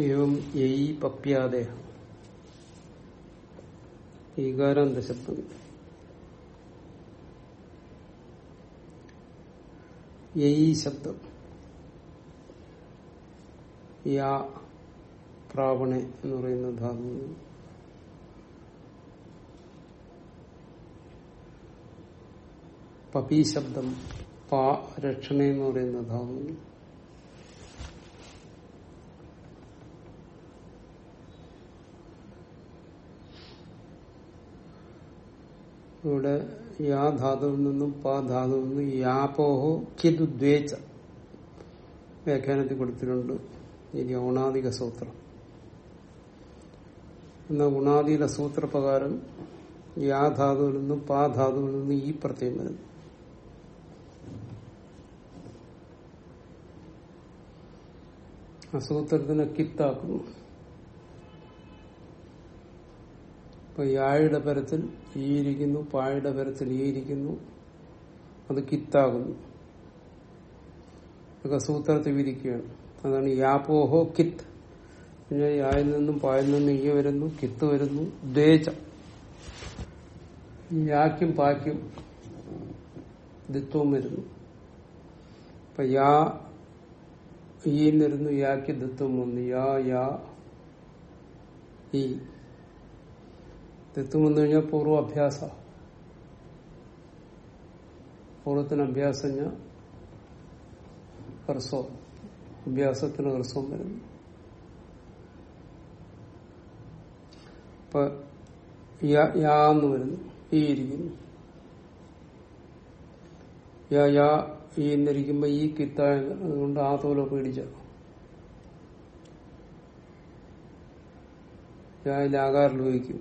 ഏവം യയി പപ്യാദയ ഈകാരാന്ത ശബ്ദം യയി ശബ്ദം യാ പ്രാവണെ എന്ന് പറയുന്ന ധാതു। പപി ശബ്ദം പാ രക്ഷണ എന്ന് പറയുന്ന ധാതു। ഇവിടെ യാ ധാതുവിൽ നിന്നും പാ ധാതുവിൽ നിന്നും യാപോഹോ കിദുദ്വേച്ച വ്യാഖ്യാനത്തിൽ കൊടുത്തിട്ടുണ്ട്. ഇനി ഔണാദിക സൂത്രം. എന്ന ഗുണാദിയിലെ സൂത്രപ്രകാരം യാ ധാതുവിൽ നിന്നും പാ ധാതുവിൽ നിന്നും ഈ പ്രത്യേകം വരുന്നു. ആ സൂത്രത്തിനെ കിത്താക്കുന്നു. ഇപ്പൊ യായുടെ പരത്തിൽ ഈ ഇരിക്കുന്നു പായുടെ പരത്തിൽ ഈ ഇരിക്കുന്നു. അത് കിത്താകുന്നു. ഒക്കെ സൂത്രത്തിൽ വിരിക്കുകയാണ്. അതാണ് യാപോഹോ കിത്ത് പിന്നെ യായിൽ നിന്നും പായിൽ നിന്നും ഈ വരുന്നു കിത്ത് വരുന്നു ദ്വേച യാക്കും പാക്കും ദിത്വം വരുന്നു. അപ്പൊ യാ ഈന്നിരുന്നു യാക്ക് ദിത്വം വന്നു. യാ യാ ഈ. തെത്തും വന്നു കഴിഞ്ഞാൽ പൂർവ അഭ്യാസ പൂർവത്തിന് അഭ്യാസം ഹ്രസ്വം അഭ്യാസത്തിന് ഹ്രസ്വം വരുന്നു ഇപ്പൊ യാ വരുന്നു ഈ ഇരിക്കുന്നു യാ യാ ഈ എന്നിരിക്കുമ്പോ ഈ കിത്തായ അതുകൊണ്ട് ആ തോല പേടിച്ച യായിൽ ആകാരം ലോഹിക്കും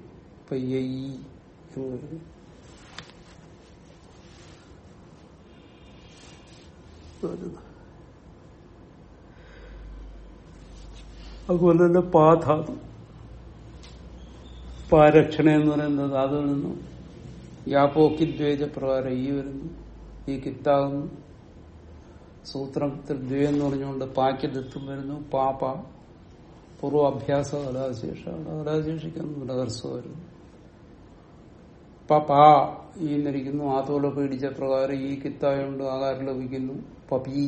അതുപോലെ തന്നെ പാധാതു പാരക്ഷണ എന്ന് പറയുന്നത് ധാതു നിന്നും യാപ്പോക്കി ദ്വേജ പ്രകാരം ഈ വരുന്നു ഈ കിത്താകുന്നു സൂത്രത്തിൽ ദ്വേ എന്ന് പറഞ്ഞുകൊണ്ട് പാക്ക് ദത്തും വരുന്നു പാപ പൂർവാഭ്യാസ കലാശേഷ കലാശേഷിക്കുന്നു ഹർസ്വം വരുന്നു. പപാ ഈ എന്നിരിക്കുന്നു. പേടിച്ച പ്രകാരം ഈ കിത്തായുണ്ട് ആകാരം ലഭിക്കുന്നു. പപീ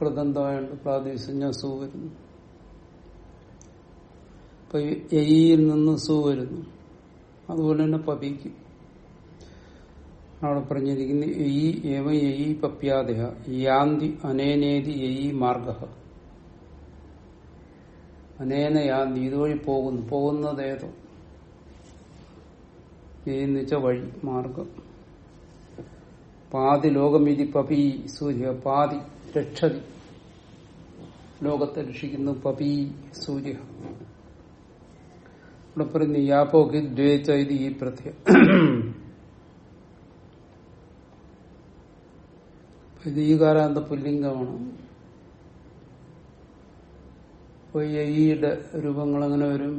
കൃതന്തായോണ്ട് പ്രാദേശിക സു വരുന്നു. എയിൽ നിന്ന് സു വരുന്നു. അതുപോലെ തന്നെ പപിക്കും അവിടെ പറഞ്ഞിരിക്കുന്നു എയി ഏവ എയി പപ്യാദേഹ. യാന്തി അനേനേതി എയി മാർഗ അനേന നീതുവഴി പോകുന്നു. പോകുന്നത് ഏതോ? എന്ന് വഴി മാർഗം. പാതി ലോകമിതി പപി സൂര്യ പാതി രക്ഷതി. ലോകത്തെ രക്ഷിക്കുന്നു പപി സൂര്യ. ഇവിടെ പറയുന്നു യാപ്പോക്ക് ദ്വേച്ച ഇത് ഈ പ്രത്യ ഇത് ഈ കാലാന്ത പുല്ലിംഗമാണ്. അപ്പൊ ഈയുടെ രൂപങ്ങൾ എങ്ങനെ വരും.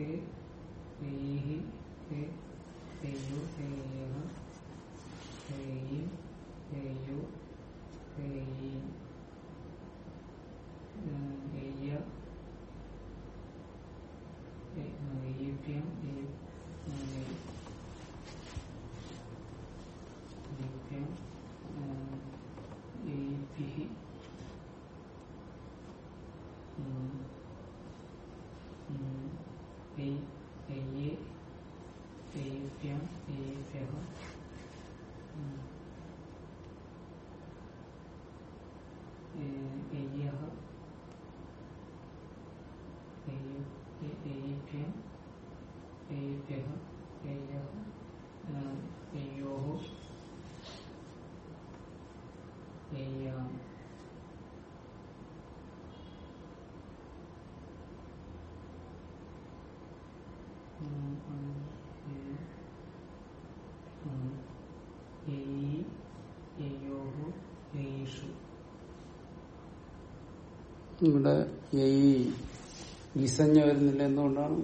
okay. तेभ्यं तेभ्यः एय्यः एय्भ्यं एभ्यः एयः एयोः एयाम् ഇവിടെ ഈ വിസഞ്ഞ വരുന്നില്ല എന്തുകൊണ്ടാണ്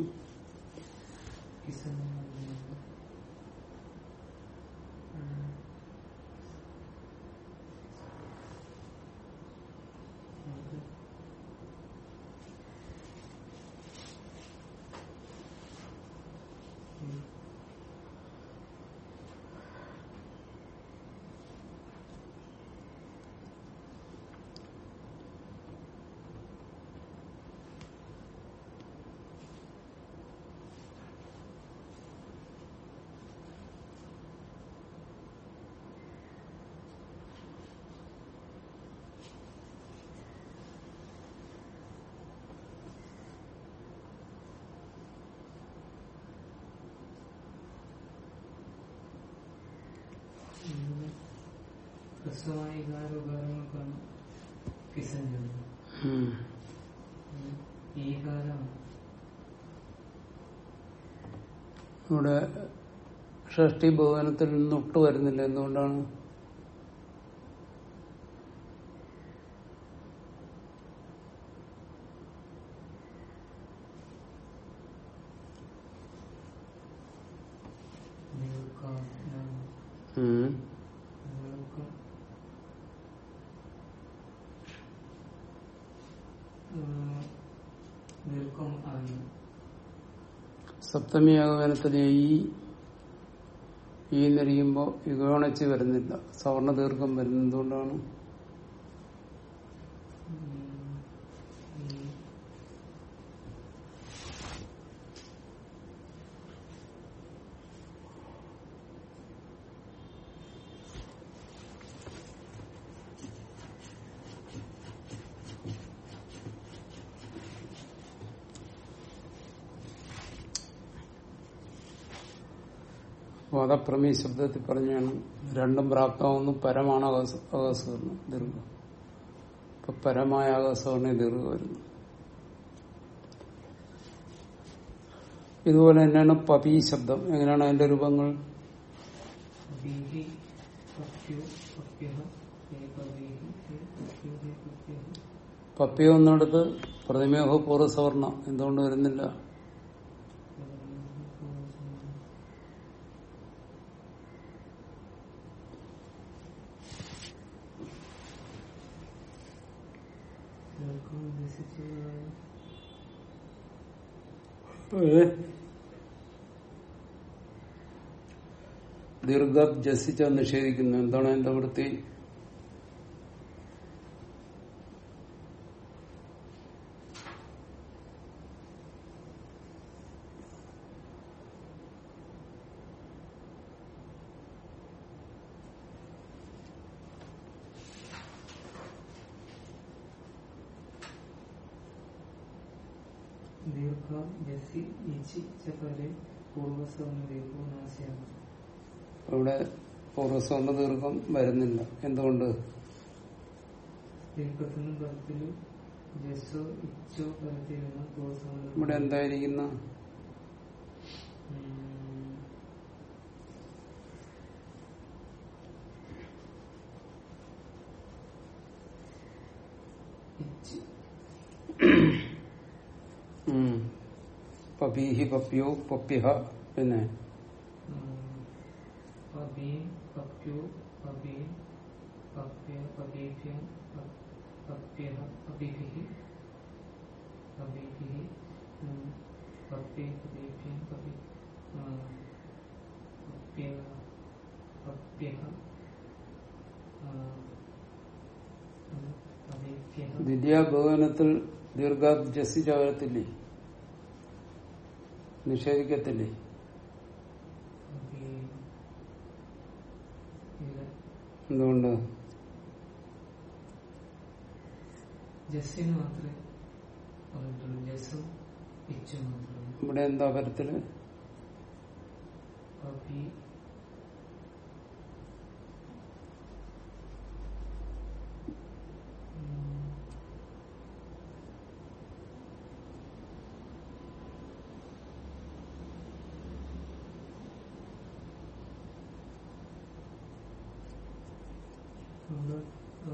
ഇവിടെ ഷഷ്ടി ഭവനത്തിൽ നിന്ന് ഒട്ടു വരുന്നില്ല എന്തുകൊണ്ടാണ് ഉം. ദീർഘം ആയി സപ്തമി ആഗമനത്തിൽ ഈ ഈ എന്നിരിക്കുമ്പോ യുഗോണച്ച് വരുന്നില്ല. സവർണ ദീർഘം വരുന്നത് വാദപ്രമീ ശബ്ദത്തിൽ പറഞ്ഞാണ്. രണ്ടും പ്രാപ്തമാവുന്നു. പരമാണ് ആകാശം. ആകാശവർണം ദീർഘം. ഇപ്പൊ പരമായ ആകാശമാണ് ദീർഘം വരുന്നു ഇതുപോലെ തന്നെയാണ് പപി ശബ്ദം. എങ്ങനെയാണ് അതിന്റെ രൂപങ്ങൾ? പപ്പിയൊന്നെടുത്ത് പ്രതിമേഹ പൂർവ പ്രതിമേഹോ പൂർവസവർണ എന്തുകൊണ്ട് വരുന്നില്ല? ദീർഘം ജസിച്ച നിഷേധിക്കുന്നു. എന്താണ് എന്റെ വൃത്തി? അവിടെ പൂർവസവർണ ദീർഘം വരുന്നില്ല. എന്തുകൊണ്ട്? ഇവിടെ എന്തായിരിക്കുന്ന? പപ്യോ പപ്യഹ പിന്നെ പബീം പപ്യോ പബീം പപ്യ പബീഭ്യം പപ്യ പബീഭിः പബീഭിः പപ്യേ പബീഭ്യം പബി പപ്യ പപ്യः പബീഭ്യः ദ്വിതീയ ഭവനത്തിൽ ദീർഘ ജസിച്ച വരത്തില്ലേ നിഷേധിക്കത്തില്ലേ? എന്തുകൊണ്ട്? ഇവിടെ എന്താ പരത്തിൽ പബി നമ്മൾ ആ,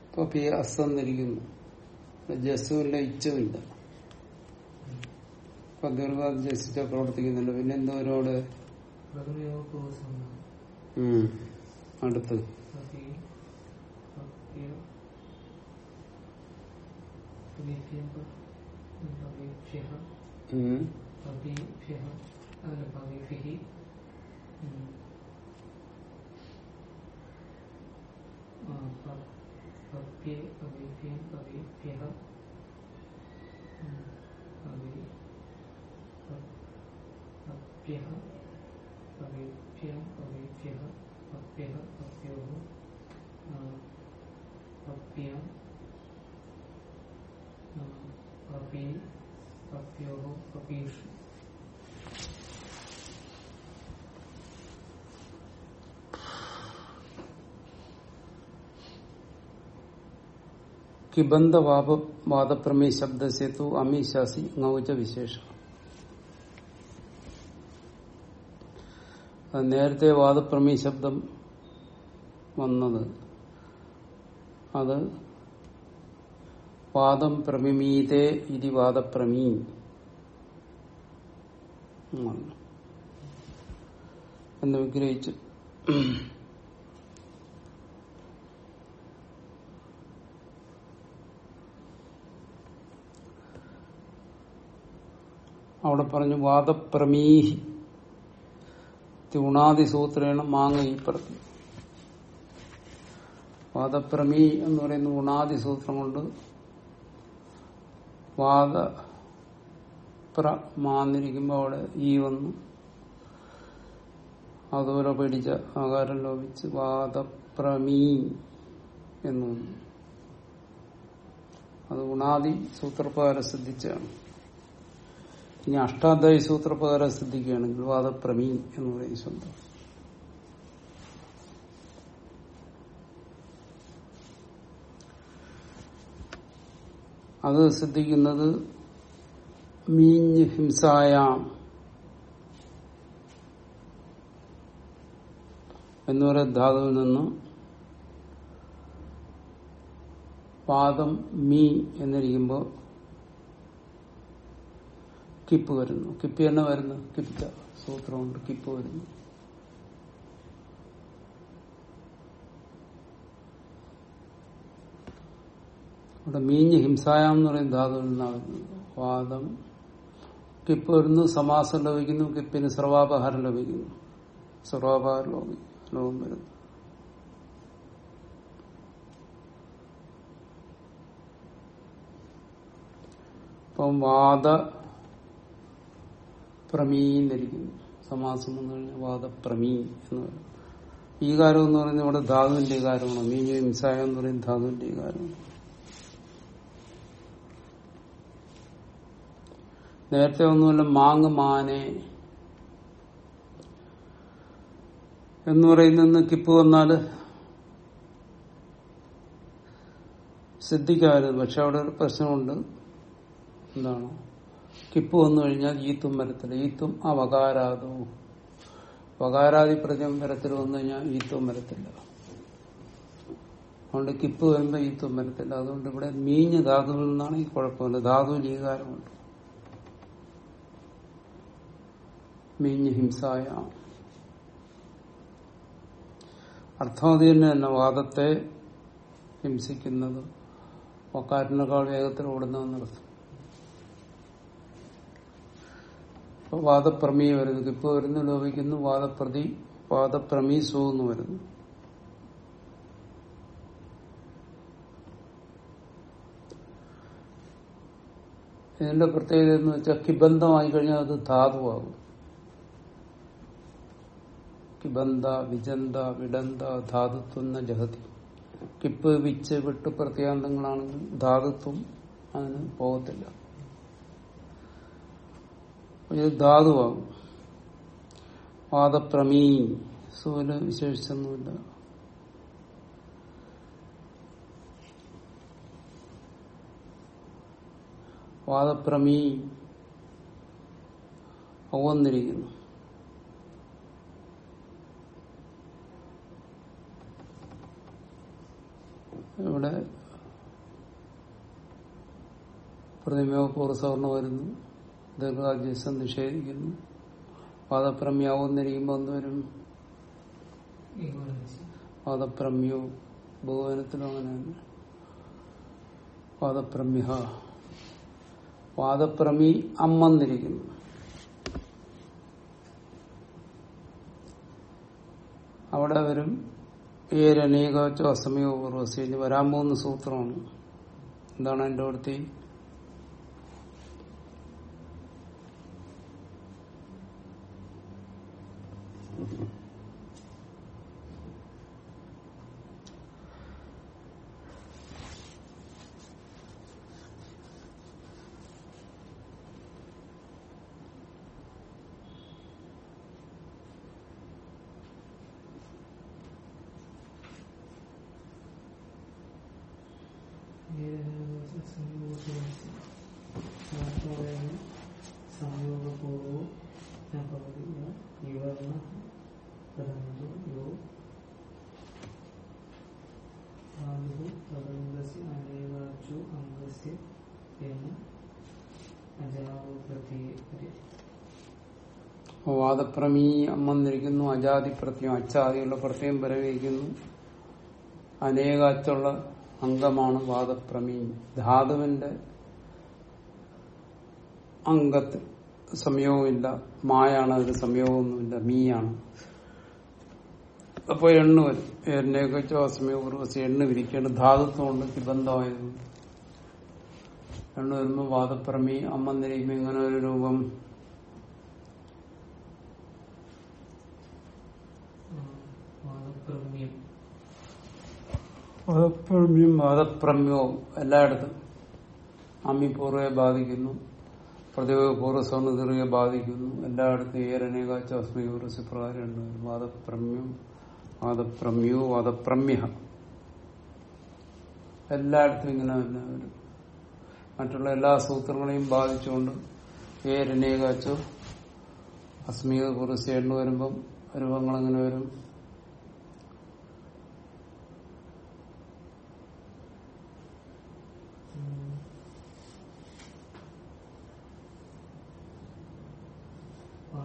ഇപ്പൊ പി അസ് എന്നിരിക്കുന്നു ജസ്സുമില്ല ഇച്ഛമില്ല അപ്പൊ ദീർഘാദ് ജസിച്ച പ്രവർത്തിക്കുന്നുണ്ട്. പിന്നെ എന്തോരോട് ഉം. അടുത്ത്. അപി അപ്യ അപേഭ്യം അപേഭ്യഃ ഉം. അപേഭ്യഃ അല്ല അപേഭിഃ ഉം. ആ, പ- അപ്യേ അപേഭ്യം വാദപ്രമേ ശബ്ദസേതു അമീശാസി ngൗച വിശേഷം നേരത്തെ വാദപ്രമേ ശബ്ദം വന്നത് അത് വാദം പ്രമിമീതേ ഇതി വാദപ്രമീ. എന്ന് വിഗ്രഹിച്ചു അവിടെ പറഞ്ഞു വാദപ്രമീഹി. സൂത്രേണ മാങ്ങ ഈ പറഞ്ഞു. വാദപ്രമീ എന്ന് പറയുന്ന ഉണാദി സൂത്രം കൊണ്ട് വാദ പ്രമാന്നിരിക്കുമ്പോൾ അവിടെ ഈ വന്നു. അതുപോലെ പേടിച്ച ആകാരം ലോപിച്ച് വാദപ്രമീ എന്നു അത് ഉണാദി സൂത്രപ്രകാരം സിദ്ധിച്ചാണ് ഇനി അഷ്ടാധ്യായ സൂത്രപ്രകാരം സിദ്ധിക്കുകയാണെങ്കിൽ വാദപ്രമീ എന്ന് പറയുന്ന ശബ്ദം. അത് സിദ്ധിക്കുന്നത് മീഞ്ഞ് ഹിംസായാം എന്ന് പറയുന്ന ധാതുവിൽ നിന്ന് പാദം മീ എന്നിരിക്കുമ്പോൾ കിപ്പ് വരുന്നു. കിപ്പ് തന്നെ വരുന്നു. കിപ്പിച്ച സൂത്രമുണ്ട്. കിപ്പ് വരുന്നു. അവിടെ മീഞ്ഞ് ഹിംസായം എന്ന് പറയുന്ന നിന്നാകുന്നു വാദം. കിപ്പ് വരുന്നു സമാസം ലഭിക്കുന്നു കിപ്പിന് സർവാപഹാരം ലഭിക്കുന്നു. സർവാപഹാരം ലോകം വരുന്നു. അപ്പം വാദ പ്രമീന്നിരിക്കുന്നു സമാസം എന്ന് പറഞ്ഞാൽ വാദപ്രമീ എന്ന് പറയും. കാരം എന്ന് പറയുന്നത് ഇവിടെ ധാതുവിന്റെ കാരമാണ് മീഞ്ഞു ഹിംസായം എന്ന് പറയുന്നത് ധാതുവിന്റെ കാരമാണ് നേരത്തെ ഒന്നുമല്ല മാങ് മാനെ എന്ന് പറയുന്ന കിപ്പ് വന്നാൽ സിദ്ധിക്കാമായിരുന്നു പക്ഷെ അവിടെ ഒരു പ്രശ്നമുണ്ട്. എന്താണ്? കിപ്പ് വന്നു കഴിഞ്ഞാൽ ഈത്തും വരത്തില്ല. ഈത്തും ആ വകാരാതു വകാരാതി പ്രജം വരത്തിൽ വന്നു കഴിഞ്ഞാൽ ഈത്തും വരത്തില്ല. അതുകൊണ്ട് കിപ്പ് വരുമ്പോൾ ഈത്തും വരത്തില്ല. അതുകൊണ്ട് ഇവിടെ മീഞ്ഞ് ധാതുവിൽ നിന്നാണ് ഈ കുഴപ്പമില്ല ധാതു ലീകാരമുണ്ട് കാരമുണ്ട് മീഞ്ഞ് ഹിംസായ. അർത്ഥം അത് തന്നെ തന്നെ വാദത്തെ ഹിംസിക്കുന്നത്. വക്കാറ്റിനേക്കാൾ വേഗത്തിൽ ഓടുന്നതെന്നർത്ഥം അപ്പൊ വാദപ്രമീയ വരുന്നു കിപ്പ് വരുന്നു ലോപിക്കുന്നു വാദപ്രതി വാദപ്രമീസോ എന്ന് വരുന്നു. ഇതിന്റെ പ്രത്യേകത എന്ന് വെച്ചാൽ കിബന്ധമായി കഴിഞ്ഞാൽ അത് ധാതുവാകും. കിബന്ധ വിജന്ത വിടന്ത ധാതുത്വം ജഹതി കിപ്പ് വിച്ച് വിട്ട് പ്രത്യാന്തങ്ങളാണെങ്കിൽ ധാതുത്വം അതിന് പോകത്തില്ല. ഇത് ധാതുവാകും. വാദപ്രമീ സൂൽ വിശേഷിച്ചൊന്നുമില്ല. വാദപ്രമീ അവന്നിരിക്കുന്നു ഇവിടെ പ്രതിമയോ പൂർവസവർണ വരുന്നു. ദീർഘാദ്യസം നിഷേധിക്കുന്നു പാദപ്രമ്യാവുന്നിരിക്കുമ്പോൾ ഒന്ന് വരും? ഏകോനിച്ച് പാദപ്രമ്യോ ബഹുവനത്തിലും അങ്ങനെ തന്നെ. പാദപ്രമ്യ പാദപ്രമി അമ്മന്നിരിക്കുന്നു. അവിടെ വരും ഏരനേകച്ചോ അസമയോ പൂർവസി വരാൻ പോകുന്ന സൂത്രമാണ്. എന്താണ് എന്റെ അടുത്ത് വാദപ്രമീ വന്നിരിക്കുന്നു. അജാതി പ്രത്യം അച്ചാദിയുള്ള പ്രത്യം പരവിരിക്കുന്നു അനേകാച്ചുള്ള അംഗമാണ് വാദപ്രമീ ധാതുവിന്റെ അംഗത്തിൽ സംയോഗമില്ല മായാണ് അതിന് സംയോഗമൊന്നുമില്ല മീയാണ്. അപ്പോൾ എണ്ണ വരും. എണ്ണയൊക്കെ അസമയോ കുറവശം എണ്ണ വിരിക്കേണ്ട ധാതുത്വം കൊണ്ട് നിബന്ധമായത് എണ്ണ വരുമ്പോൾ വാദപ്രമി അമ്മന്നിരിക്കുമ്പോ ഇങ്ങനെ ഒരു രൂപം വാദപ്രമ്യം വാദപ്രമ്യം മതപ്രമ്യവും എല്ലായിടത്തും അമ്മിപൂർവയെ ബാധിക്കുന്നു. പ്രതിയോഗ പൂർവസ്വർണ തീർവെ ബാധിക്കുന്നു. എല്ലായിടത്തും ഏരനേകാച്ച അസ്മി പൂർവസി പ്രകാരം വാദപ്രമ്യം വാദപ്രമ്യോ വാദപ്രമ്യ എല്ലായിടത്തും ഇങ്ങനെ തന്നെ വരും. മറ്റുള്ള എല്ലാ സൂത്രങ്ങളെയും ബാധിച്ചുകൊണ്ട് ഏരനേകാച്ചോ അസ്മീക കുറിച്ച് എണ്ണ വരുമ്പം രൂപങ്ങൾ എങ്ങനെ വരും.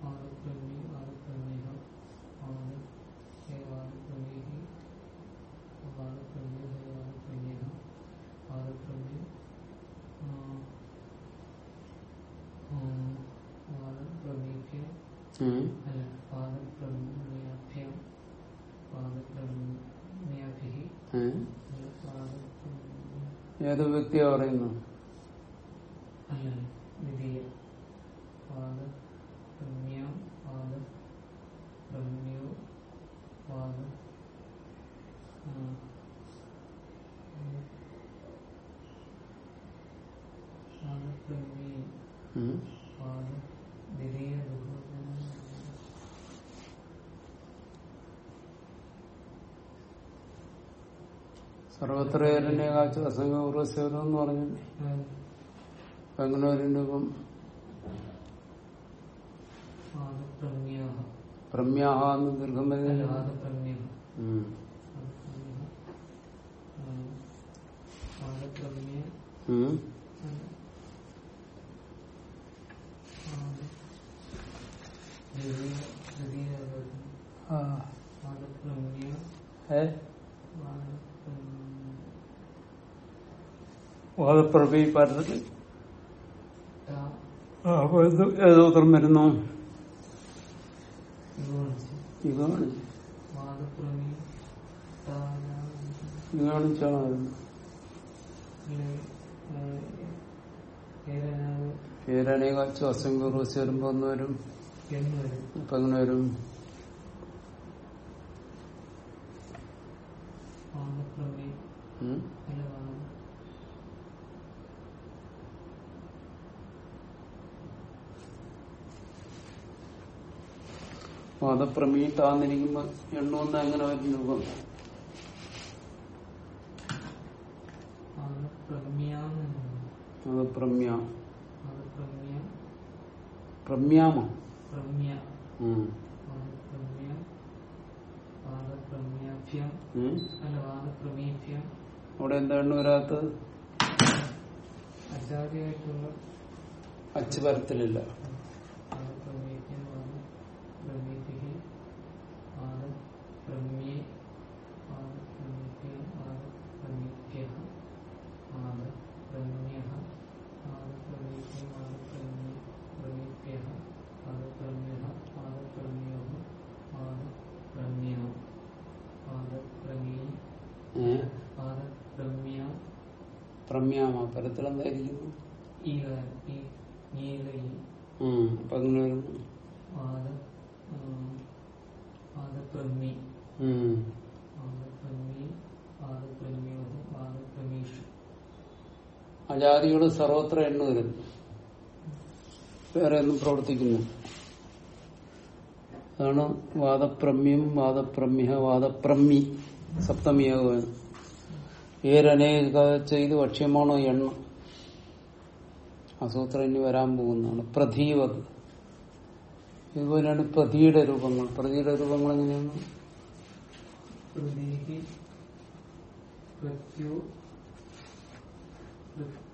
വാദപ്രമ്യം വാദപ്രമേഹ വാദ ഹേ വാദപ്രമേഹി വാദപ്രമ്യം ഹേ വാദപ്രമേഹ വാദപ്രമ്യം വാദപ്രമേഭ്യം ഉം. അല്ല വാദപ്രമേഭ്യം വാദപ്രമേഭ്യ ഏ? വാദപ്രമേയ ഏത് വ്യക്തിയാ പറയുന്നു അല്ല ദ്വിതീയ വാദ പ്രമ്യം വാദ പ്രമ്യോ വാദ ആ, വാദ പ്രമ്യം ഉം. വാദ ദ്വിതീയ ബഹുവചനം. സർവത്ര ഏരനേകാച്ച അസംഗ പൂർവസേവനം എന്ന് പറഞ്ഞു ആ, ഇപ്പം പ്രമ്യാഹ എന്ന് ദീർഘം വരുന്നില്ല വാദ പ്രമ്യാഹ ഉം. വാദ പ്രമ്യാഹ ആ, വാദ പ്രമ്യ ഉം. ആ. ഏ? വാദപ്രഭി പരത്തിൽ. അപ്പൊ ഇത് ഏത് ഉത്തരം വരുന്നു? ഇത് കാച്ചു വരുന്നത് ഏരനേകാച്ച അസംഗ പൂർവസി വരുമ്പോ ഒന്ന് വരും. ഇപ്പൊ എങ്ങനെ വരും? ഉം. വാദപ്രമീ താന്നിരിക്കുമ്പോ എണ്ണുവന്ന എങ്ങനെ വരും രൂപം പ്രമ്യാമ? അവിടെ എന്താ എണ്ണ വരാത്തത്? അച്ചാരിയായിട്ടുള്ള അച്ച് പരത്തിലില്ല ആണ് പ്രമേയമാണ് പ്രമേയത്തിൽ ആണ് പ്രമേയ ആണ് പ്രമേയം ആണ് പ്രമേയ ആണ് പ്രമേയ ആണ് പ്രമേയം ആണ് പ്രമേയ പ്രമേയ ആണ് പ്രമേയ ആണ് പ്രമേയം ആണ് പ്രമേയം ആണ് പ്രമേയ ഏ ആണ് പ്രമേയ പ്രമ്യാമ പരത്തിലെന്തായിരിക്കുന്നു ഈ ഈ നീലയി ഉം അപ്പൊ അങ്ങനെ വരുന്നു ആണ് ആണ് പ്രമേയ ഉം ആദപ്രമേ ആദപ്രമേയോഹം ആദപ്രമേഷു അജാതികൾ സർവത്ര എണ്ണ വരുന്നു വേറെ ഒന്നും പ്രവർത്തിക്കുന്നു അതാണ് വാദപ്രമ്യം വാദപ്രമ്യ വാദപ്രമ്മി സപ്തമിയാകുവാൻ. ഏരനേക ചെയ്ത് ഭക്ഷ്യമാണോ എണ്ണ? അസൂത്രം സൂത്രം ഇനി വരാൻ പോകുന്നതാണ്. പ്രതീവത് ഇതുപോലെയാണ് പ്രതിയുടെ രൂപങ്ങൾ. പ്രതിയുടെ രൂപങ്ങൾ എങ്ങനെയാണ് ഹൃദീഹി പ്രത്യോ പ്രത്യ ഹേ പ്രതീഹി ഹേ പ്രത്യോ ഹേ പ്രത്യ പ്രത്യം ഉം ആമിരിക്കുമ്പോൾ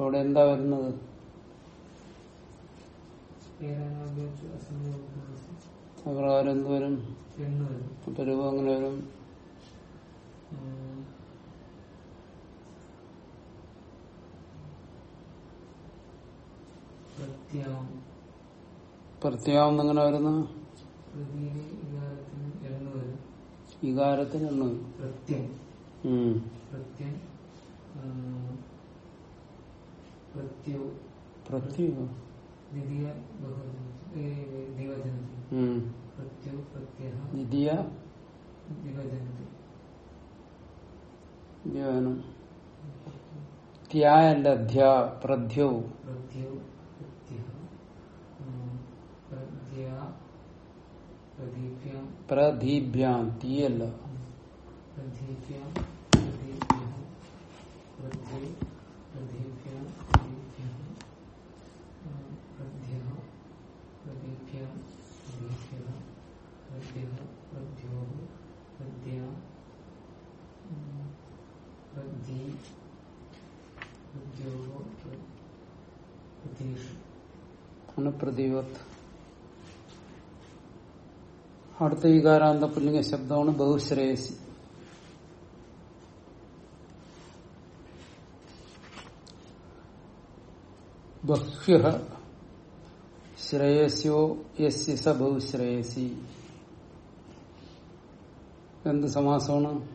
അവിടെ എന്താ വരുന്നത്? അപ്രകാരം എന്ത് വരും? കുറ്റരൂപം അങ്ങനെ വരും? പ്രത്യാവം പ്രത്യാം എങ്ങനെ വരുന്നു? ഇകാരത്തിന് വികാരത്തിന് എണ്ണ വരും. പ്രത്യം. പ്രത്യം. ഉം, പ്രത്യോ പ്രത്യം ദ്വിതീയ ബഹുവചനത്തിൽ ഏ, ദ്വിവചനത്തിൽ ഉം. പ്രത്യോ പ്രത്യ ദ്വിതീയ ദ്വിവചനത്തിൽ ധ്യാനം ത്യായന്റെ അധ്യാ പ്രധ്യവും പ്രത്യോ പ്രത്യ ഉം, പ്രത്യ പ്രദീപ്യം പ്രദീഭ്യാം തീയല്ല പ്രദീപ്യം പ്രദീപ്യം പ്രത്യേ പ്രതിവത്ത് അടുത്ത വികാരാന്ത പുല്ലിംഗ ശബ്ദമാണ് ബഹുശ്രേയസി. ബഹ്യ ശ്രേയസ്യോ യസ്യ സ ബഹുശ്രേയസി. എന്ത് സമാസമാണ്?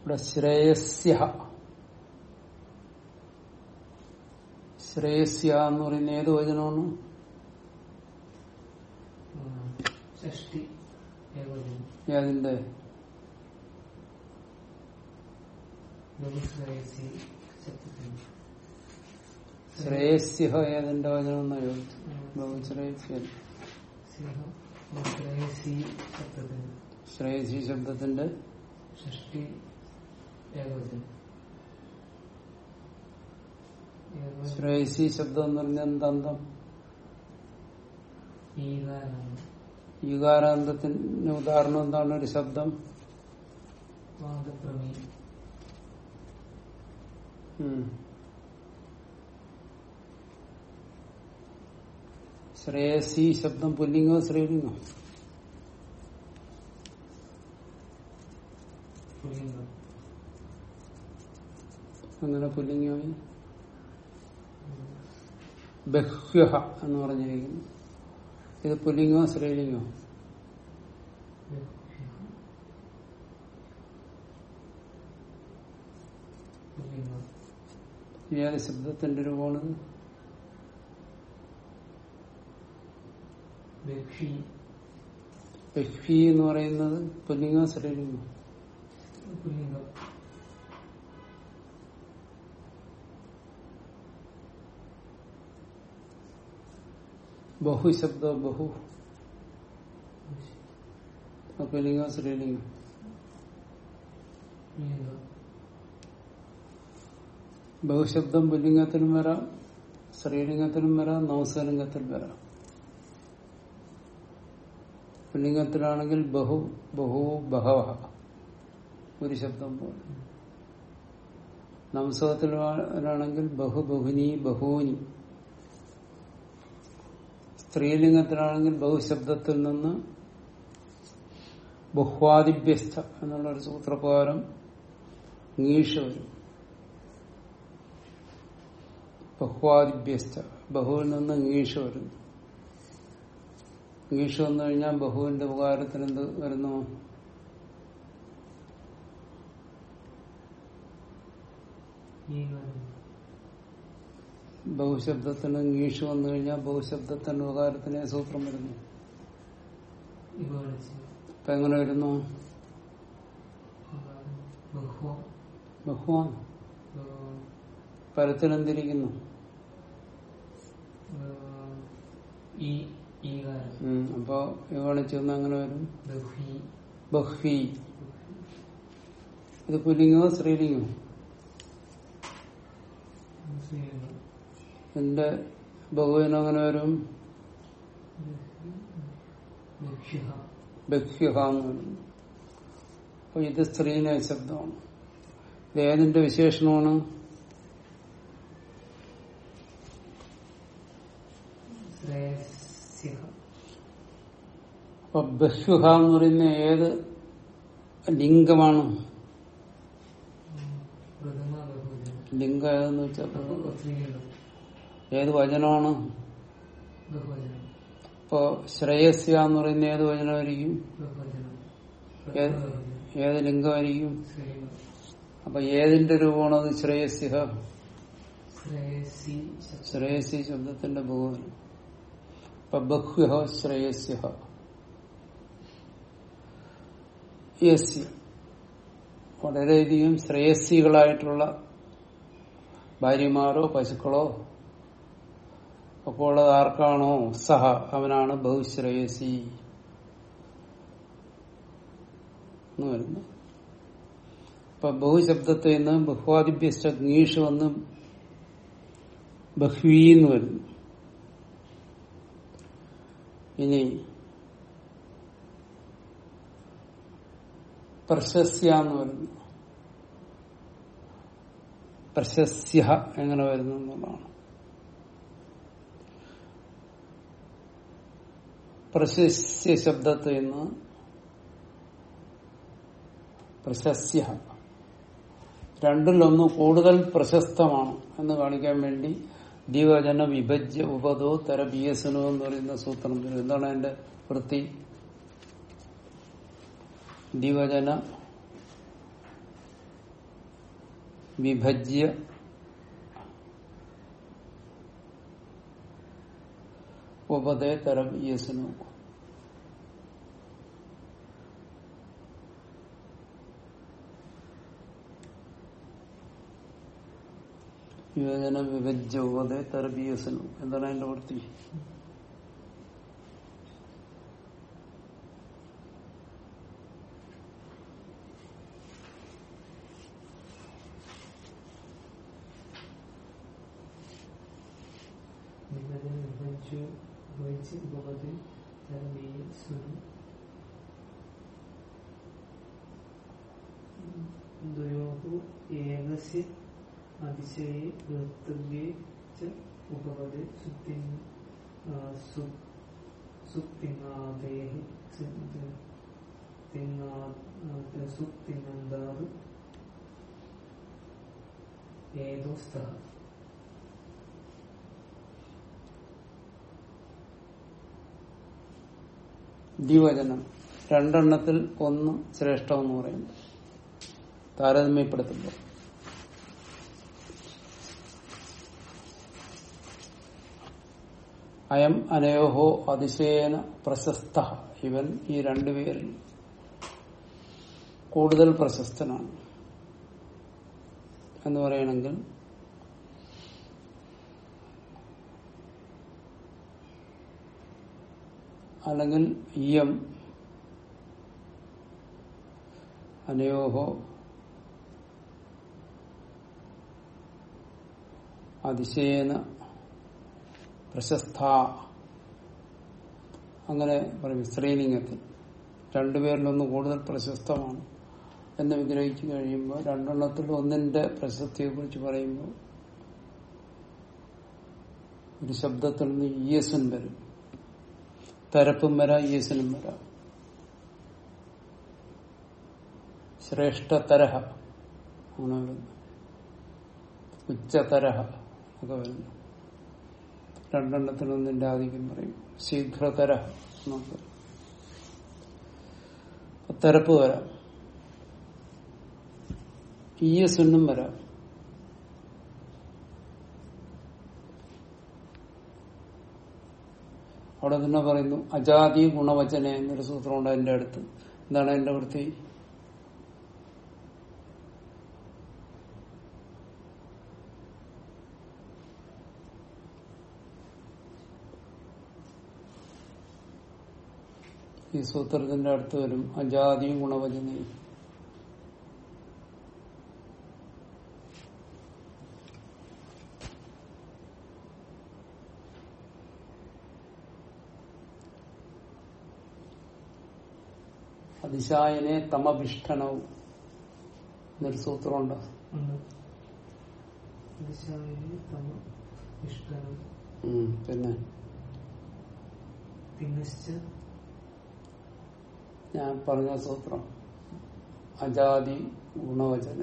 ഇവിടെ ശ്രേയസ്യ. ശ്രേയസ്യ എന്ന് പറയുന്ന ഏത് വചനമാണ്? ഏതിന്റെ ശ്രേയസ്യ ഏതിന്റെ വചനം എന്നാ ചോദിച്ചു ബഹുശ്രേയസ്യ ശ്രേയസി ശബ്ദത്തിന്റെ ഏകോചനം ശ്രേയസി ശബ്ദം എന്ന് പറഞ്ഞ എന്തന്തം ഈകാരാന്തത്തിന് ഉദാഹരണം എന്താണ് ഒരു ശബ്ദം? വാദപ്രമീ ശ്രേയസി ശബ്ദം പുല്ലിംഗോ സ്ത്രീലിംഗോ അങ്ങനെ പുല്ലിംഗമായി ബഹ്യ എന്ന് പറഞ്ഞിരിക്കുന്നു. ഇത് പുല്ലിംഗോ സ്ത്രീലിംഗോ ഏത് ശബ്ദത്തിന്റെ രൂപമാണ് ബഹ്വി എന്ന് പറയുന്നത് പുല്ലിംഗ സ്ത്രീലിംഗ പുല്ലിംഗം. ബഹു. ശബ്ദ ബഹു പുല്ലിംഗ. സ്ത്രീലിംഗം ബഹുശബ്ദം പുല്ലിംഗത്തിലും വരാം സ്ത്രീലിംഗത്തിലും വരാം നവസലിംഗത്തിലും വരാം. പുല്ലിംഗത്തിലാണെങ്കിൽ ബഹു ബഹു ബഹവ. ഒരു ശബ്ദം പോലെ. നംസകത്തിലാണെങ്കിൽ ബഹു ബഹുനി ബഹൂനി. സ്ത്രീലിംഗത്തിലാണെങ്കിൽ ബഹുശബ്ദത്തിൽ നിന്ന് ബഹ്വാദിഭ്യസ്ഥ എന്നുള്ള ഒരു സൂത്രപ്രകാരം ീഷ വരും. ബഹ്വാദിഭ്യസ്ഥ ബഹുവിൽ നിന്ന് ഈഷ വരുന്നു. Ngീഷ എന്ന് കഴിഞ്ഞാൽ ബഹുവിന്റെ ഉപകാരത്തിന് എന്ത് വരുന്നു? ബഹുശബ്ദത്തിന് ngീഷ വന്നു കഴിഞ്ഞാൽ ബഹുശബ്ദത്തിന്റെ ഉപകാരത്തിന് സൂത്രം വരുന്നു. ഇപ്പൊ എങ്ങനെ വരുന്നു? പരത്തിനെന്തിരിക്കുന്നു ഈ. അപ്പൊ ഇവണിച്ച് വന്ന് അങ്ങനെ വരും? ബഹ്വി. ഇത് പുല്ലിംഗമോ സ്ത്രീലിംഗോ. എന്റെ ബഹുവിനോ അങ്ങനെ വരും? അപ്പൊ ഇത് സ്ത്രീനെ ശബ്ദമാണ്. ഇത് ഏതിന്റെ വിശേഷണമാണ് ശ്രേയസ്യ അപ്പൊ ബഹ്യുഹ എന്ന് പറയുന്ന ഏത് ലിംഗമാണ്? ലിംഗ ഏതെന്ന് വെച്ചാൽ ഏത് വചനമാണ്? ഇപ്പൊ ശ്രേയസ്യ എന്ന് പറയുന്ന ഏത് വചനമായിരിക്കും? ഏത് ലിംഗമായിരിക്കും? അപ്പൊ ഏതിന്റെ രൂപമാണ് അത് ശ്രേയസ്യ? ശ്രേയസി ശ്രേയസി ശബ്ദത്തിന്റെ ബഹുവനം അപ്പൊ ബഹ്വ്യഹ ശ്രേയസ്യ. യസ്യ വളരെയധികം ശ്രേയസ്സികളായിട്ടുള്ള ഭാര്യമാരോ പശുക്കളോ അപ്പോൾ ഉള്ളത് ആർക്കാണോ? സഹ അവനാണ് ബഹുശ്രേയസി. എന്ന് വരുന്നു അപ്പൊ ബഹുശബ്ദത്തിൽ നിന്ന് ബഹുവാദിഭ്യസ്റ്റീഷ് വന്ന് ബഹ്വീന്ന് വരുന്നു. ഇനി പ്രശസ്യ എന്ന് വരുന്നു. പ്രശസ്യ എങ്ങനെ വരുന്നു എന്നുള്ളതാണ്. പ്രശസ്യ ശബ്ദത്തിൽ നിന്ന് പ്രശസ്യ. രണ്ടിലൊന്ന് കൂടുതൽ പ്രശസ്തമാണ് എന്ന് കാണിക്കാൻ വേണ്ടി ദിവചന വിഭജ്യ ഉപദോ തരബിയസനോ എന്ന് പറയുന്ന സൂത്രം എന്താണ് അതിന്റെ വൃത്തി? ദിവചന വിഭജ്യ ഉപദേ യസിനു വിഭജന വിഭജ്യ ഉപദേ തരബിയസനോ എന്താണ് അതിന്റെ വൃത്തി? വിഭജു വിഭജിച്ച് ഉപപതി തരമീയ സ്വരം ദ്വയോഹു ഏകസ്യ അതിശയെ കർത്തവ്യേ ച ഉപപദേ സുപ്തി സുപ്തിങ്ങാദേഹ സുപ്തിനന്ദാത് ഏതോ സ്ഥ ദ്വിവചനം. രണ്ടെണ്ണത്തിൽ ഒന്ന് ശ്രേഷ്ഠമെന്ന് പറയുന്നത് പറയുന്നു. താരതമ്യപ്പെടുത്തുമ്പോൾ. അയം അനയോഹോ അതിശയേന പ്രശസ്ത. ഇവൻ ഈ രണ്ടുപേരിൽ കൂടുതൽ പ്രശസ്തനാണ്. എന്ന് പറയണമെങ്കിൽ അല്ലെങ്കിൽ ഇയം അനയോഹോ. അതിശയേന. പ്രശസ്ത. അങ്ങനെ പറയും സ്ത്രീലിംഗത്തിൽ. രണ്ടുപേരിലൊന്ന് കൂടുതൽ പ്രശസ്തമാണ് എന്ന് വിഗ്രഹിച്ചു കഴിയുമ്പോൾ രണ്ടെണ്ണത്തിൽ ഒന്നിന്റെ പ്രശസ്തിയെ കുറിച്ച് പറയുമ്പോൾ ഒരു ശബ്ദത്തിൽ നിന്ന് ഇയസൻ വരും. തരപ്പും വരാം യേസിനും വരാം. ശ്രേഷ്ഠതരഹ ആണ് വരുന്നു ഉച്ചതരഹ ഒക്കെ വരുന്നു. രണ്ടെണ്ണത്തിനൊന്നിന്റെ ആധിക്യം പറയും. ശീഘ്രതരഹ എന്നൊക്കെ തരപ്പ് വരാം. എന്നും വരാം. അവിടെ തന്നെ പറയുന്നു അജാതി ഗുണവചന എന്നൊരു സൂത്രമുണ്ട് അതിന്റെ അടുത്ത്. എന്താണ് അതിന്റെ വൃത്തി? ഈ സൂത്രത്തിന്റെ അടുത്ത് വരും അജാതിയും ഗുണവചനയും അതിശായനെ തമഭിഷ്ടനവും എന്നൊരു സൂത്രമുണ്ട്. പിന്നെ? ഞാൻ പറഞ്ഞ സൂത്രം. അജാതി ഗുണവചന.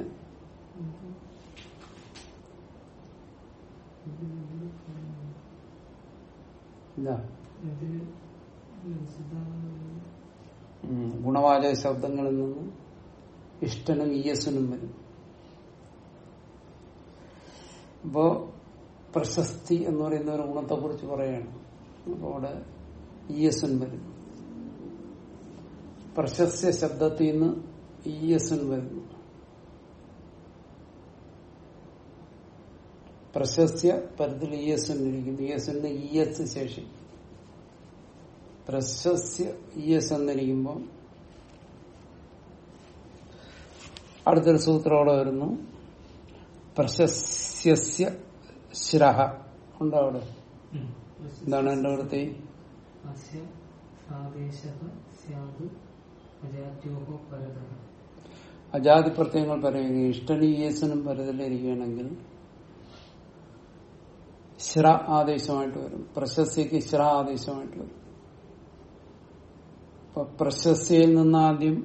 ഇല്ല ഗുണവാചക ശബ്ദങ്ങളിൽ നിന്ന് ഇഷ്ടനും ഇയസ്സനും വരും. ഇപ്പോ പ്രശസ്തി എന്ന് പറയുന്ന ഒരു ഗുണത്തെ കുറിച്ച് പറയാണ്. അപ്പൊ അവിടെ ഇയസ്സൻ വരും. പ്രശസ്യ ശബ്ദത്തിൽ നിന്ന് ഇയസ്സൻ വരുന്നു പ്രശസ്യ പരത്തിൽ ഇയസ്സൻ ഇരിക്കുന്നു. ഇയസ് ഇയസ് എന്നിരിക്കുമ്പോൾ അടുത്തൊരു സൂത്രം അവിടെ വരുന്നു. പ്രശസ്യ ശിരഹ. ഉണ്ടോ അവിടെ? എന്താണ് എന്റെ വൃത്തി? അജാതി പ്രത്യയങ്ങൾ പറയുക ഇഷ്ടനും ഇയസനും പരതിലിരിക്കുകയാണെങ്കിൽ ശ്ര ആദേശമായിട്ട് വരും. പ്രശസ്തിക്ക് ശ്ര ആദേശമായിട്ട് വരും. അപ്പൊ പ്രശസ്തിയിൽ നിന്ന് ആദ്യം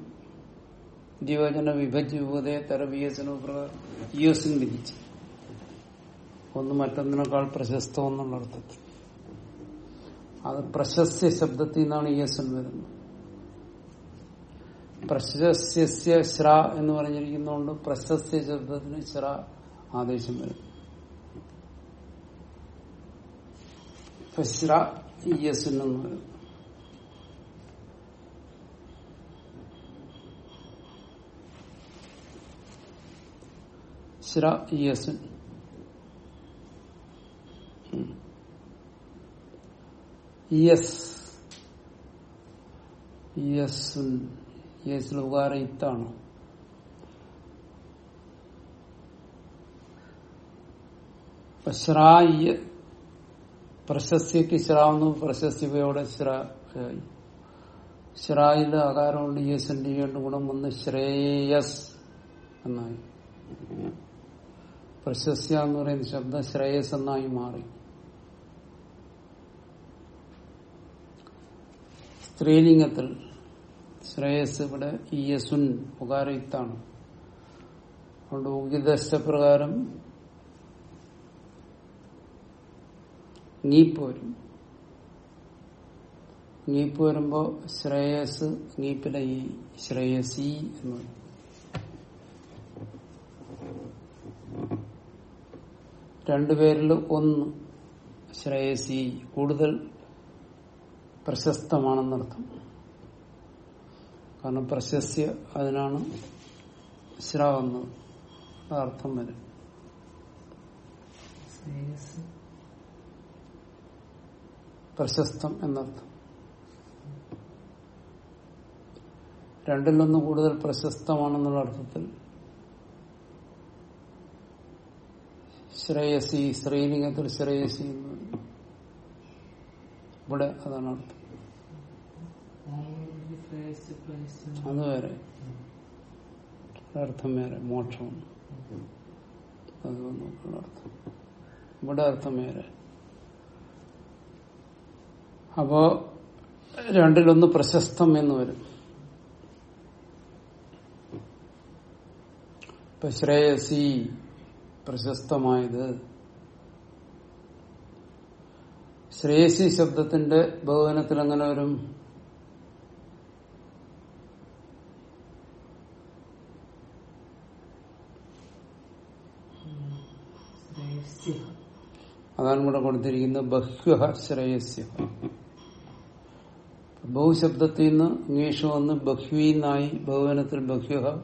ദ്യോജന വിഭജ്യൂപതയെ പ്രകാരം ഇയസിൻ വിധിച്ചു. ഒന്ന് മറ്റൊന്നിനേക്കാൾ പ്രശസ്തം എന്നുള്ള അർത്ഥത്തിൽ അത് പ്രശസ്യ ശബ്ദത്തിൽ നിന്നാണ് ഇയസൻ വരുന്നത്. പ്രശസ്യ ശ്ര എന്ന് പറഞ്ഞിരിക്കുന്നതുകൊണ്ട് പ്രശസ്യ ശബ്ദത്തിന് ശ്ര ആദേശം വരും. ശ്ര ഇയസിൻ എന്ന് വരും. ശ്ര ഇയസിൻ യസ് ശ്രായ പ്രശസ്തിക്ക് ശ്രാവുന്നു പ്രശസ്തിയോടെ ശ്രാ ശ്രായിൽ ആകാരമുണ്ട് യേസിന്റെ ഗുണം വന്ന് ശ്രേയസ് എന്നായി. പ്രശസ്യ എന്ന് പറയുന്ന ശബ്ദം ശ്രേയസ് എന്നായി മാറി. സ്ത്രീലിംഗത്തിൽ ശ്രേയസ് ഇവിടെ ഇയസുൻ ഉകാരയുക്താണ് അതുകൊണ്ട് ഉഗിദശപ്രകാരം നീപ്പ് വരും നീപ്പ് വരുമ്പോ ശ്രേയസ് നീപ്പിലെ ഈ ശ്രേയസി എന്ന് പറയും രണ്ടുപേരിൽ ഒന്ന്. ശ്രേയസി കൂടുതൽ പ്രശസ്തമാണെന്നർത്ഥം കാരണം പ്രശസ്യ അതിനാണ് ശ്രാവുന്നത് അതർത്ഥം അർത്ഥം വരും. പ്രശസ്തം എന്നർത്ഥം. രണ്ടിലൊന്ന് കൂടുതൽ പ്രശസ്തമാണെന്നുള്ള അർത്ഥത്തിൽ ശ്രേയസി സ്ത്രീലിംഗത്തിൽ ശ്രേയസി ഇവിടെ അതാണ് അത് വേറെ. അർത്ഥം വേറെ. മോക്ഷം. അർത്ഥം. ഇവിടെ അർത്ഥം വേറെ. അപ്പോ രണ്ടിലൊന്ന് പ്രശസ്തം എന്ന് വരും. ഇപ്പൊ ശ്രേയസി പ്രശസ്തമായത്. ശ്രേയസി ശബ്ദത്തിന്റെ ബഹുവനത്തിൽ എങ്ങനെ വരും. അതാണ് ഇവിടെ കൊടുത്തിരിക്കുന്നത് ബഹ്വ ശ്രേയസ്യ. ബഹുശബ്ദത്തിൽ നിന്ന് ഇംഗ്ലീഷ് വന്ന് ബഹ്വീന്നായി ബഹുവനത്തിൽ ബഹ്വ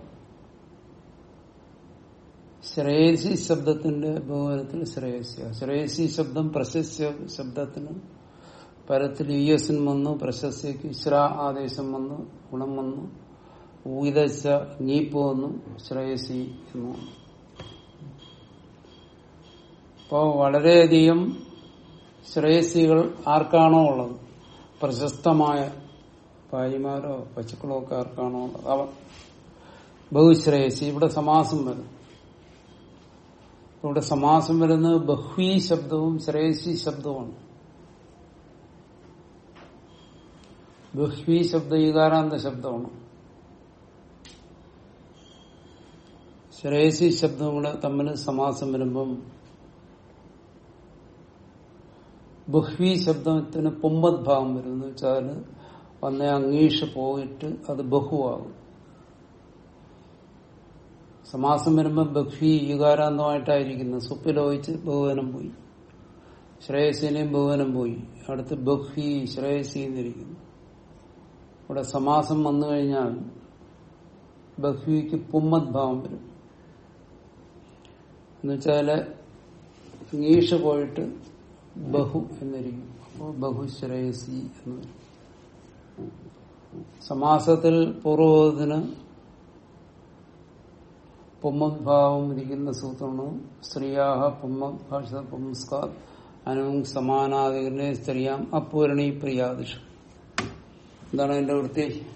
ശ്രേയസി ശബ്ദത്തിന്റെ ബഹുവനത്തിൽ ശ്രേയസ്യ. ശ്രേയസി ശബ്ദം പ്രശസ്യ ശബ്ദത്തിന്. പരത്തിൽ ഇ എസ് വന്നു പ്രശസ്യക്ക് ശ്ര ആദേശം വന്നു ഗുണം വന്നു. ഊതശ നീപ്പ് വന്നു ശ്രേയസി എന്ന് അപ്പോ വളരെയധികം ശ്രേയസികൾ ആർക്കാണോ ഉള്ളത്? പ്രശസ്തമായ ഭാര്യമാരോ പശുക്കളോ ഒക്കെ ആർക്കാണോ ഉള്ളത്? അവ ബഹുശ്രേയസി. ഇവിടെ സമാസം വരും. ഇവിടെ സമാസം വരുന്നത് ബഹ്വി ശബ്ദവും ശ്രേയസി ശബ്ദവുമാണ്. ബഹ്വി ശബ്ദ ഈകാരാന്ത ശബ്ദമാണ്. ശ്രേയസി ശബ്ദം കൂടെ തമ്മിൽ സമാസം വരുമ്പം ബഹ്വി ശബ്ദത്തിന് പൊമ്പത് ഭാവം വരുന്നു വെച്ചാൽ വന്ന അങ്ങീഷ് പോയിട്ട് അത് ബഹുവാകും. സമാസം വരുമ്പോൾ ബഹ്വി യുകാരാന്തമായിട്ടായിരിക്കുന്നത് സുപ്പിലോഹിച്ച് ബഹുവനം പോയി. ശ്രേയസിനെയും ബഹുവനം പോയി. അടുത്ത് ബഹ്വി ശ്രേയസി എന്നിരിക്കുന്നു. ഇവിടെ സമാസം വന്നു കഴിഞ്ഞാൽ ബഹ്വിക്ക് പുമ്മത് ഭാവം വരും. എന്നുവെച്ചാൽ ഈഷ പോയിട്ട് ബഹു എന്നിരിക്കും അപ്പോൾ ബഹുശ്രേയസി എന്ന് സമാസത്തിൽ പൂർവത്തിന് പുമ്മദ്ഭാവം ഇരിക്കുന്ന സൂത്രമാണ്. സ്ത്രീയാഹ പുമ്മദ്ഭാഷ പുംസ്കാർ അനുവും സമാനാധികരണേ സ്ത്രീയാം അപൂരണി പ്രിയാദിഷു. എന്താണ് അതിന്റെ വൃത്തി.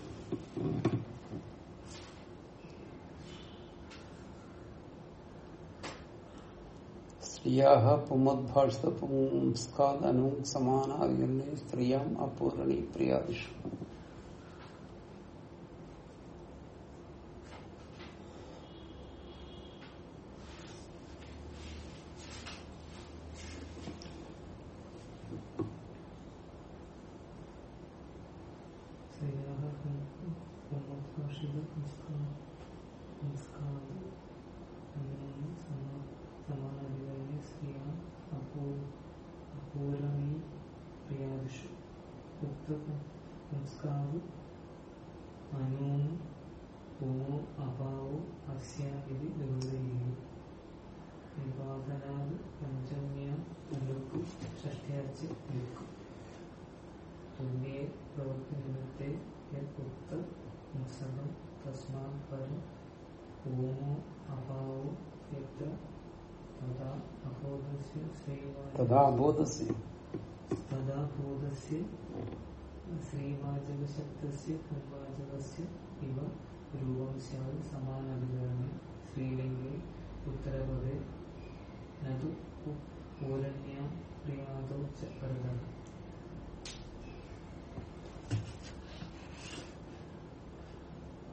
സ്ത്രീയാഹ പുമ്മദ്ഭാഷിത പുംസ്കാദ് അനുവും സമാനാധികരണേ സ്ത്രീയാം അപൂരണി പ്രിയാദിഷു. മുസകം പരി ഭൂമോ അഭാവോ യത്ര തഥാ അബോധസ്യ ശ്രീവാച തഥാ ബോധസ്യ തഥാ ബോധസ്യ ശ്രീവാചകശബ്ദസ്യ കുംവാചകസ്യ ഇവ രൂപം സ്യാത് സമാനാധികരണേ ശ്രീലിംഗേ ഉത്തരപദേ. നതു പൂരണ്യ പ്രിയാദോ ച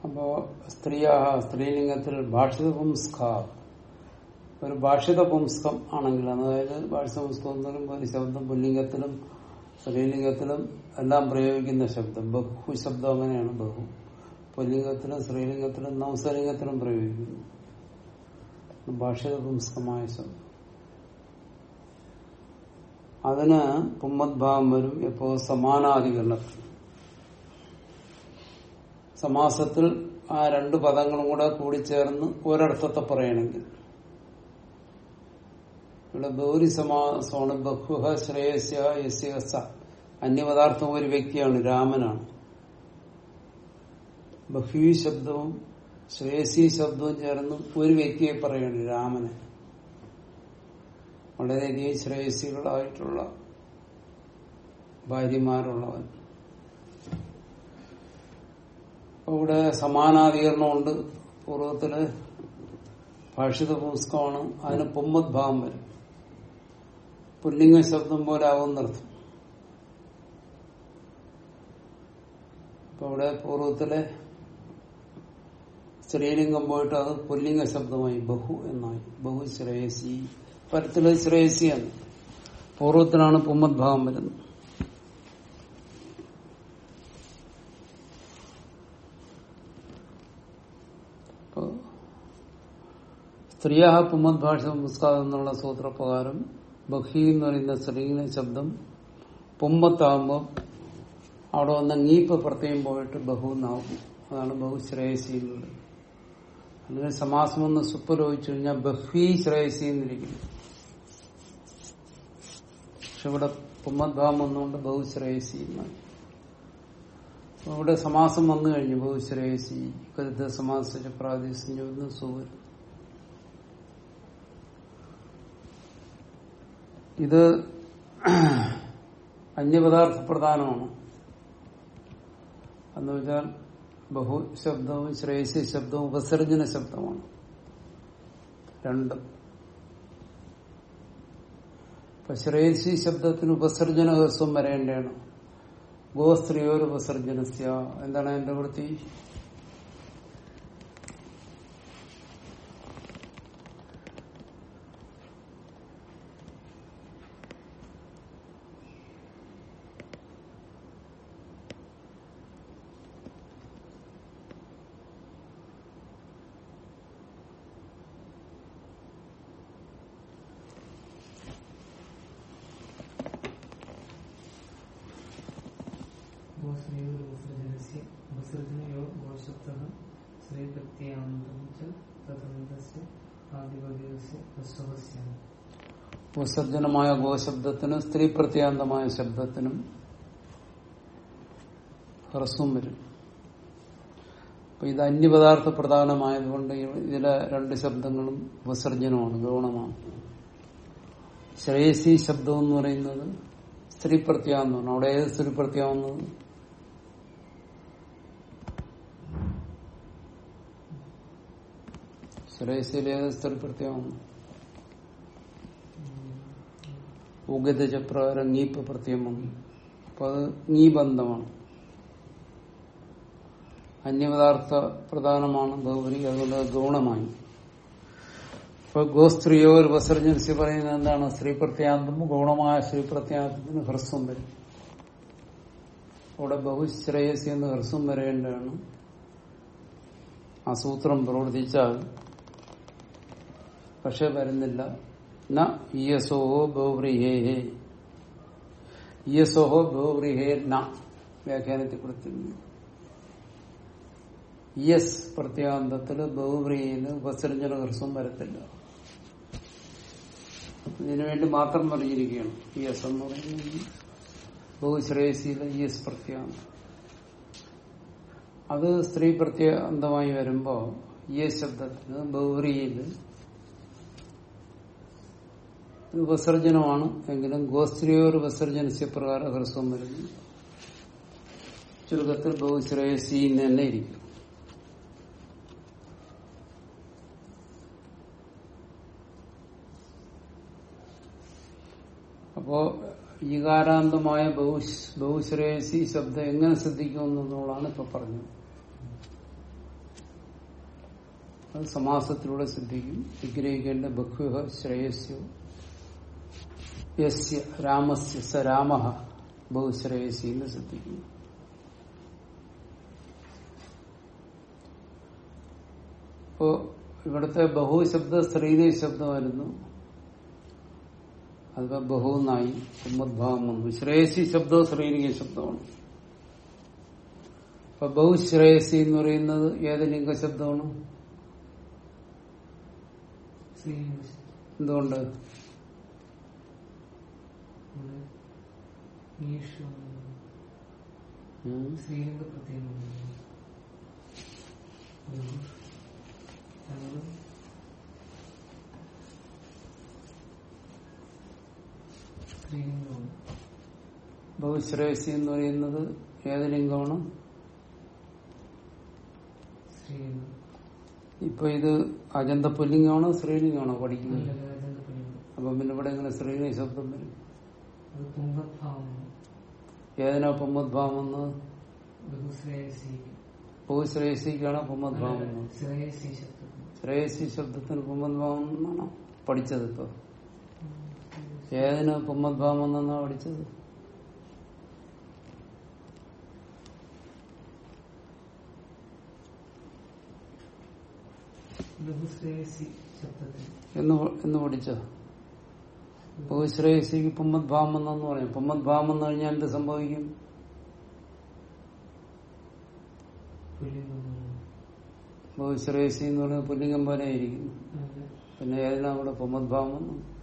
അപ്പോ സ്ത്രീയാ സ്ത്രീലിംഗത്തിൽ ഭാഷിത ഒരു ഭാഷിത പുംസ്കം ആണെങ്കിൽ അതായത് ഭാഷിത പുംസ്കം ഒരു ശബ്ദം പുല്ലിംഗത്തിലും സ്ത്രീലിംഗത്തിലും എല്ലാം പ്രയോഗിക്കുന്ന ശബ്ദം. ബഹു ശബ്ദം അങ്ങനെയാണ് ബഹു. പുല്ലിംഗത്തിലും സ്ത്രീലിംഗത്തിലും നവസലിംഗത്തിലും പ്രയോഗിക്കുന്നു. ഭാഷിത പുംസ്കമായ ശബ്ദം. അതിന് പുമ്മദ്ഭാവം വരും. എപ്പോ സമാനാധികരണത്തിൽ. സമാസത്തിൽ ആ രണ്ട് പദങ്ങളും കൂടെ കൂടിച്ചേർന്ന് ഒരർത്ഥത്തെ പറയണമെങ്കിൽ ഇവിടെ ഗൗരി സമാസമാണ് ബഹുഹ ശ്രേയസ്യ യസ്യ സ. അന്യപദാർത്ഥം ഒരു വ്യക്തിയാണ് രാമനാണ്. ബഹ്വി ശബ്ദവും ശ്രേയസി ശബ്ദവും ചേർന്ന് ഒരു വ്യക്തിയെ പറയാണ് രാമനെ. വളരെയധികം ശ്രേയസികളായിട്ടുള്ള ഭാര്യമാരുള്ളവൻ അപ്പൊ ഇവിടെ സമാനാധികരണമുണ്ട് പൂർവത്തിൽ ഭാഷിത പുസ്തകമാണ്. അതിന് പൊമ്മത് ഭാവം വരും. പുല്ലിംഗ ശബ്ദം പോലെ ആവുന്നർത്ഥം. ഇപ്പൊ ഇവിടെ പൂർവത്തിലെ സ്ത്രീലിംഗം പോയിട്ട് അത് പുല്ലിംഗ ശബ്ദമായി ബഹു എന്നായി. ബഹു ശ്രേയസി. പരത്തിൽ ശ്രേയസിയാണ്. പൂർവത്തിലാണ് പൊമ്മത് ഭാവം വരുന്നത്. സ്ത്രീയ പുമ്മത് ഭാഷ പുസ്തകം എന്നുള്ള സൂത്രപ്രകാരം ബഹി എന്ന് പറയുന്ന സ്ത്രീലിംഗ ശബ്ദം പുമ്മത്താകുമ്പോൾ അവിടെ വന്ന നീപ്പ് പ്രത്യേകം പോയിട്ട് ബഹു എന്നാവും അതാണ് ബഹു എന്നുള്ളത് അതിന് സമാസം ഒന്ന് സുപ്പലോചിച്ചു കഴിഞ്ഞാൽ ബഹ്വി ശ്രേയസി എന്നിരിക്കുന്നു. പക്ഷെ ഇവിടെ പുമ്മദ്ഭാവം വന്നുകൊണ്ട് ബഹുശ്രേയസി എന്നാണ് ഇവിടെ സമാസം വന്നു കഴിഞ്ഞു ബഹു ശ്രേയസി കരുത സമാസ പ്രാദേശിക സൂര്യൻ ഇത് അന്യപദാർത്ഥ പ്രധാനമാണ് എന്ന് വെച്ചാൽ ബഹു ശബ്ദവും ശ്രേയസ് ശബ്ദവും ഉപസർജന ശബ്ദമാണ്. രണ്ടും. ഇപ്പൊ ശ്രേയസി ശബ്ദത്തിന് ഉപസർജന ഹസ്വം വരേണ്ടതാണ്. ഗോസ്ത്രീയോരുപസർജനസ്യ. എന്താണ് എന്റെ വൃത്തി? ഉപസർജനമായ ഗോശബ്ദത്തിനും സ്ത്രീ പ്രത്യാന്തമായ ശബ്ദത്തിനും ഹ്രസ്വം വരും. അപ്പൊ ഇത് അന്യപദാർത്ഥ പ്രധാനമായതുകൊണ്ട് ഇതിലെ രണ്ട് ശബ്ദങ്ങളും ഉപസർജനമാണ് ഗൗണമാണ്. ശ്രേയസി ശബ്ദം എന്ന് പറയുന്നത് സ്ത്രീ പ്രത്യാന്തമാണ്. അവിടെ ഏത് സ്ത്രീ പ്രത്യാവുന്നത് ശ്രേയസിയിൽ ഏത് സ്ത്രീ പ്രത്യാവുന്നു ഉഗത ചപ്രകാരം നീപ്പ് പ്രത്യം വന്നു. അപ്പൊ അത് നീ ബന്ധമാണ്. അന്യപദാർത്ഥ പ്രധാനമാണ് ഗൗരി അതുകൊണ്ട് ഗൗണമായി ഇപ്പൊ ഗോസ്ത്രീയോ ഒരു വസർജൻസി പറയുന്നത് എന്താണ്? സ്ത്രീ പ്രത്യാന്തം ഗൗണമായ സ്ത്രീ പ്രത്യാന്തത്തിന് ഹ്രസ്വം വരും. അവിടെ ബഹുശ്രേയസി എന്ന് ഹ്രസ്വം വരേണ്ടതാണ്. ആ സൂത്രം പ്രവർത്തിച്ചാൽ പക്ഷെ വരുന്നില്ല. ന ഇയസോഹോ ബഹുബ്രീഹേ ഇയസോഹോ ബഹുബ്രീഹേ ന വ്യാഖ്യാനത്തിൽ കൊടുത്തിരുന്നു ഇയസ് പ്രത്യാന്തത്തിൽ ബഹുബ്രീഹിന് ഉപസർജന ഹ്രസ്വം വരത്തില്ല ഇതിനുവേണ്ടി മാത്രം പറഞ്ഞിരിക്കുകയാണ്. ഇയസ് എന്ന് പറയുന്നത് ബഹുശ്രേയസിയിലെ ഇയസ് പ്രത്യാന്തം. അത് സ്ത്രീ പ്രത്യാന്തമായി വരുമ്പോ ഈ ശബ്ദത്തിന് ബൗറിയിൽ ഉപസർജനമാണ് എങ്കിലും ഗോസ്ത്രീയോർ വിസർജനസ്യ പ്രകാരം ഹ്രസ്വം വരുന്നു ചുരുക്കത്തിൽ ബഹുശ്രേയസി തന്നെ ഇരിക്കും. അപ്പോ ഈകാരാന്തമായ ബഹുശ് ബഹുശ്രേയസി ശബ്ദം എങ്ങനെ ശ്രദ്ധിക്കുമെന്നുള്ളതാണ് ഇപ്പൊ പറഞ്ഞത്. അത് സമാസത്തിലൂടെ ശ്രദ്ധിക്കും. വിഗ്രഹിക്കേണ്ട ബഹ്വ ശ്രേയസ്യോ യസ്യ രാമസ്യ സ രാമ. ബഹുശ്രേയസി എന്ന് ശ്രദ്ധിക്കുന്നു. ഇപ്പോ ഇവിടുത്തെ ബഹുശബ്ദ സ്ത്രീലിംഗ ശബ്ദമായിരുന്നു അതിപ്പോ ബഹുന്നായി ഉമ്മദ്ഭാവം വന്നു ശ്രേയസി ശബ്ദവും സ്ത്രീലിംഗ ശബ്ദമാണ്. അപ്പൊ ബഹുശ്രേയസി എന്ന് പറയുന്നത് ഏത് ലിംഗ ശബ്ദമാണ്? എന്തുകൊണ്ട്? ശ്രീലിംഗ പ്രത്യേകം സ്ത്രീലിംഗമാണ് ബഹുശ്രേയസി എന്ന് പറയുന്നത് ഏത് ലിംഗമാണ്? സ്ത്രീലിംഗം. ഇപ്പൊ ഇത് അജന്ത പുല്ലിംഗമാണോ സ്ത്രീലിംഗമാണോ പഠിക്കുന്നത്? അപ്പൊ പിന്നെ ഇവിടെ എങ്ങനെ സ്ത്രീലിംഗ ശബ്ദം വരും ഏതിനാ പൊമ്മദ്ഭാവം ബഹുശ്രേയസിക്കാണ് പൊമ്മദ്ഭാവം ശ്രേയസി ശബ്ദത്തിന്. എന്നാണോ പഠിച്ചത് ഇപ്പൊ. ഏതിന് പൊമ്മദ്ഭാവം എന്നാ പഠിച്ചത് എന്ന് പ- എന്ന് ശ്രേയസിക്ക് ബഹുശ്രേയസിക്ക് പുമ്മദ്ഭാവം പറയാം. പുമ്മദ്ഭാവം എന്ന് കഴിഞ്ഞാൽ എന്ത് സംഭവിക്കും? ബഹുശ്രേയസി എന്ന് പറയുന്നത് പുല്ലിംഗം പോലെ ആയിരിക്കും. പിന്നെ ഏതിനാ അവിടെ പുമ്മദ്ഭാവം എന്ന്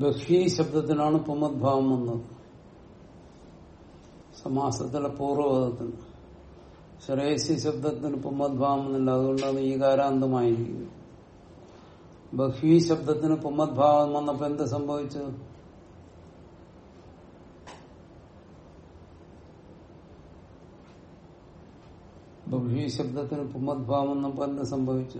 ബഹ്വി ശബ്ദത്തിനാണ് പുമദ്ഭാവം വന്നത്. സമാസത്തിലെ പൂർവപദത്തിന്. ശ്രേയസി ശബ്ദത്തിന് പുമദ്ഭാവം എന്നില്ല. അതുകൊണ്ടാണ് ഈ കാരാന്തമായിരിക്കുന്നത് ബഹ്വി ശബ്ദത്തിന് പുമദ്ഭാവം വന്നപ്പോ എന്ത് സംഭവിച്ചു? ബഹ്വി ശബ്ദത്തിന് പുമദ്ഭാവം വന്നപ്പോ എന്ത് സംഭവിച്ചു?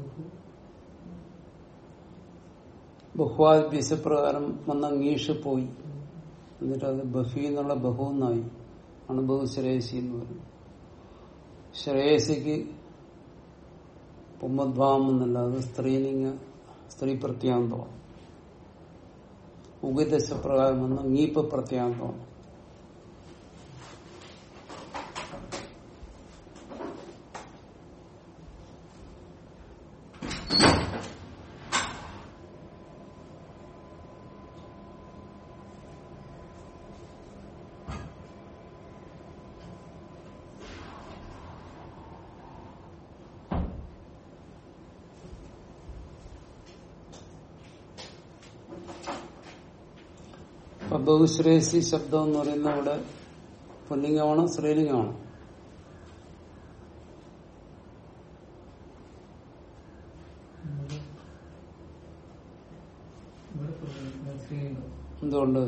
ബഹു ബഹുവാദ്യസപ്രകാരം വന്ന ngീഷ് പോയി എന്നിട്ട് അത് ബഹി എന്നുള്ള ബഹു എന്നായി ആണ് ബഹുശ്രേയസി എന്ന് പറയുന്നത്. ശ്രേയസിക്ക് പൊമ്മദ്ഭാവം എന്നല്ല അത് സ്ത്രീലിംഗ സ്ത്രീ പ്രത്യാന്തമാണ് ഉഗദശപ്രകാരം വന്ന ngീപ പ്രത്യാന്തമാണ് അപ്പൊ ബഹുശ്രേയസി ശബ്ദം എന്ന് പറയുന്ന ഇവിടെ പുല്ലിംഗമാണ് സ്ത്രീലിംഗമാണ് എന്തുകൊണ്ട്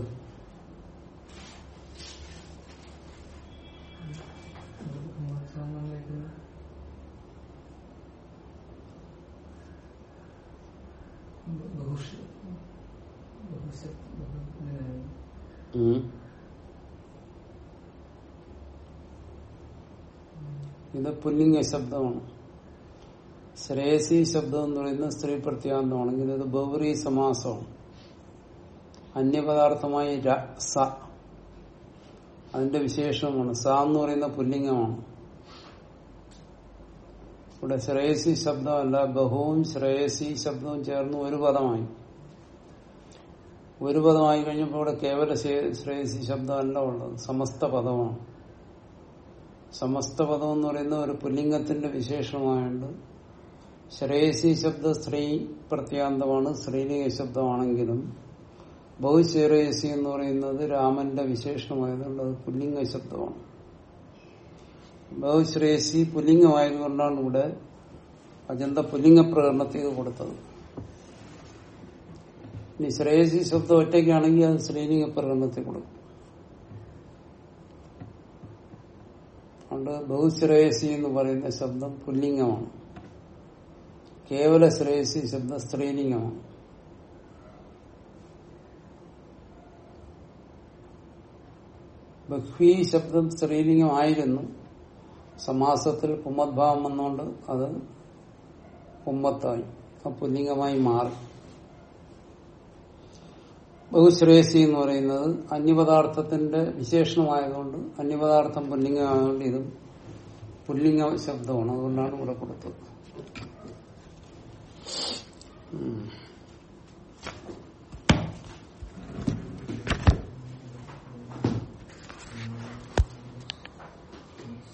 സാമാന്യമായിട്ട് ബഹുഷ ബഹുശ ബഹു ഇങ്ങനെയാണ്. ഉം. ഇത് പുല്ലിംഗ ശബ്ദമാണ് ശ്രേയസി ശബ്ദം എന്ന് പറയുന്നത് സ്ത്രീ പ്രത്യാന്തമാണെങ്കിൽ ഇത് ബൗറി സമാസമാണ്. അന്യപദാർത്ഥമായി സ. അതിന്റെ വിശേഷമാണ്. സ എന്ന് പറയുന്ന പുല്ലിംഗമാണ്. ഇവിടെ ശ്രേയസി ശബ്ദമല്ല ബഹുവും ശ്രേയസി ശബ്ദവും ചേർന്ന് ഒരു പദമായി. ഒരു പദമായി കഴിഞ്ഞപ്പോൾ ഇവിടെ കേവല ശ്രേയസി ശബ്ദമല്ല ഉള്ളത്. സമസ്ത പദമാണ്. സമസ്ത പദം എന്ന് പറയുന്ന ഒരു പുല്ലിംഗത്തിന്റെ വിശേഷമായുണ്ട് ശ്രേയസി ശബ്ദ സ്ത്രീ പ്രത്യാന്തമാണ് സ്ത്രീലിംഗ ശബ്ദമാണെങ്കിലും ബഹുശ്രേയസി എന്ന് പറയുന്നത് രാമന്റെ വിശേഷമായതുകൊണ്ട് അത് പുല്ലിംഗ ശബ്ദമാണ്. ബഹുശ്രേയസി പുല്ലിംഗമായതുകൊണ്ടാണ് ഇവിടെ അജന്ത പുല്ലിംഗ പ്രകടനത്തിൽ കൊടുത്തത്. ഇനി ശ്രേയസി ശബ്ദം ഒറ്റയ്ക്കാണെങ്കിൽ അത് സ്ത്രീലിംഗ പ്രകടനത്തിൽ കൊടുക്കും. അതുകൊണ്ട് ബഹുശ്രേയസി എന്ന് പറയുന്ന ശബ്ദം പുല്ലിംഗമാണ്. കേവല ശ്രേയസി ശബ്ദം സ്ത്രീലിംഗമാണ്. ബഹ്വി ശബ്ദം സ്ത്രീലിംഗമായിരുന്നു. സമാസത്തിൽ പുമ്മദ്ഭാവം വന്നുകൊണ്ട് അത് പുമ്മത്തായി പുല്ലിംഗമായി മാറി. ബഹുശ്രേയസി എന്ന് പറയുന്നത് അന്യപദാർത്ഥത്തിന്റെ വിശേഷണമായതുകൊണ്ട് അന്യപദാർത്ഥം പുല്ലിംഗമായതുകൊണ്ട് ഇതും പുല്ലിംഗ ശബ്ദമാണ്. അതുകൊണ്ടാണ് ഇവിടെ കൊടുത്തത്.